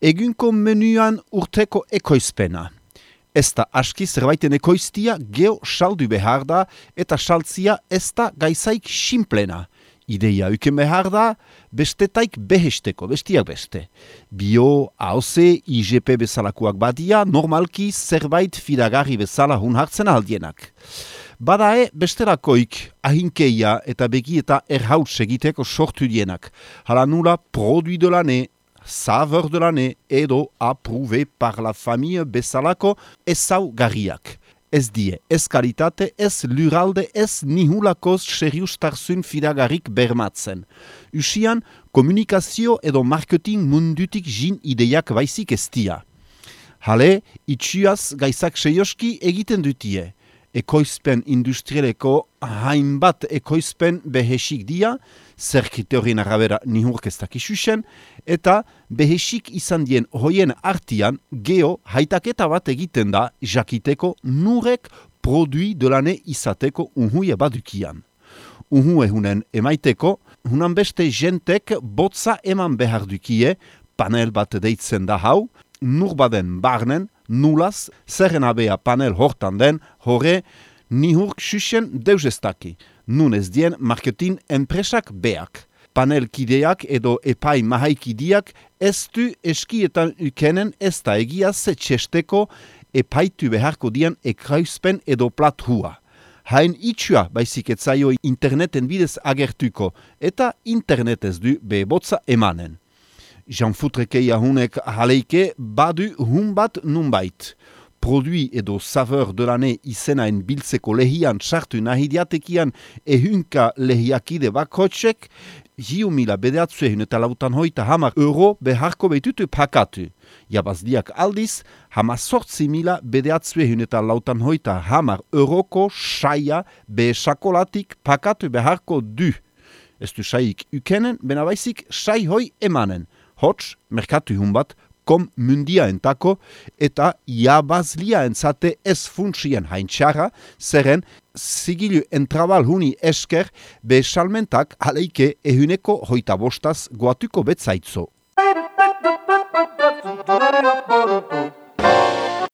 Egunko menuan urteko ekoizpena. Ez da aski zerbaiten ekoiztia geo saldu behar da eta saltzia ez da gaizaik simplena. Ideia uken behar da, bestetaik behesteko, bestiak beste. Bio, AOC, IGP bezalakoak badia, normalki zerbait fidagarri bezala hun hartzen aldienak. Badae besterakoik ahinkeia eta begi eta erhautz egiteko sortu dienak. Hala nula produi de lane, saveur de lane edo apruve par la famille bezalako ezau garriak ez die, ez kalitate, ez luralde, ez nihulakoz seriustarzun fidagarrik bermatzen. Usian, komunikazio edo marketing mundutik jin ideiak baizik ez dia. Hale, itxuaz gaizak seioski egiten dutie. Ekoizpen industrieleko hainbat ekoizpen behesik dia, zerkite horien arabera nihurk ez dakisusen, eta behesik izan dien hoien artian geo haitaketa bat egiten da jakiteko nurek produi dolane izateko unhuia badukian. Unhu ehunen emaiteko, hunan beste jentek botza eman behar dukie, panel bat deitzen da hau, nur baden barnen, nulaz, zerren abea panel hortan den, hore, nihurk susen deus ez daki nun ez dien marketing enpresak beak. Panelkideak edo epai mahaikideak ez du eskietan ukenen ez da egia zetxesteko epaitu beharko dien ekrauzpen edo plathua. Hain itxua baizik etzaio interneten bidez agertuko eta internetez du bebotza emanen. Jean Futrekeia hunek haleike badu hun bat nunbait produi edo saveur de lane izenaen biltzeko lehian txartu nahi diatekian ehunka lehiakide bakotxek, hiu mila bedeatzu ehun eta lautan hoita hamar euro beharko behitutu pakatu. Jabazdiak aldiz, hama sortzi mila bedeatzu ehun eta lautan hoita hamar euroko saia behesakolatik pakatu beharko du. Ez du saik ukenen, benabaizik sai hoi emanen. Hots, merkatu hun bat, kom mundia entako eta jabazlia entzate ez funtsien haintxarra, zeren zigilu entrabal huni esker be salmentak aleike ehuneko hoita bostaz goatuko betzaitzo.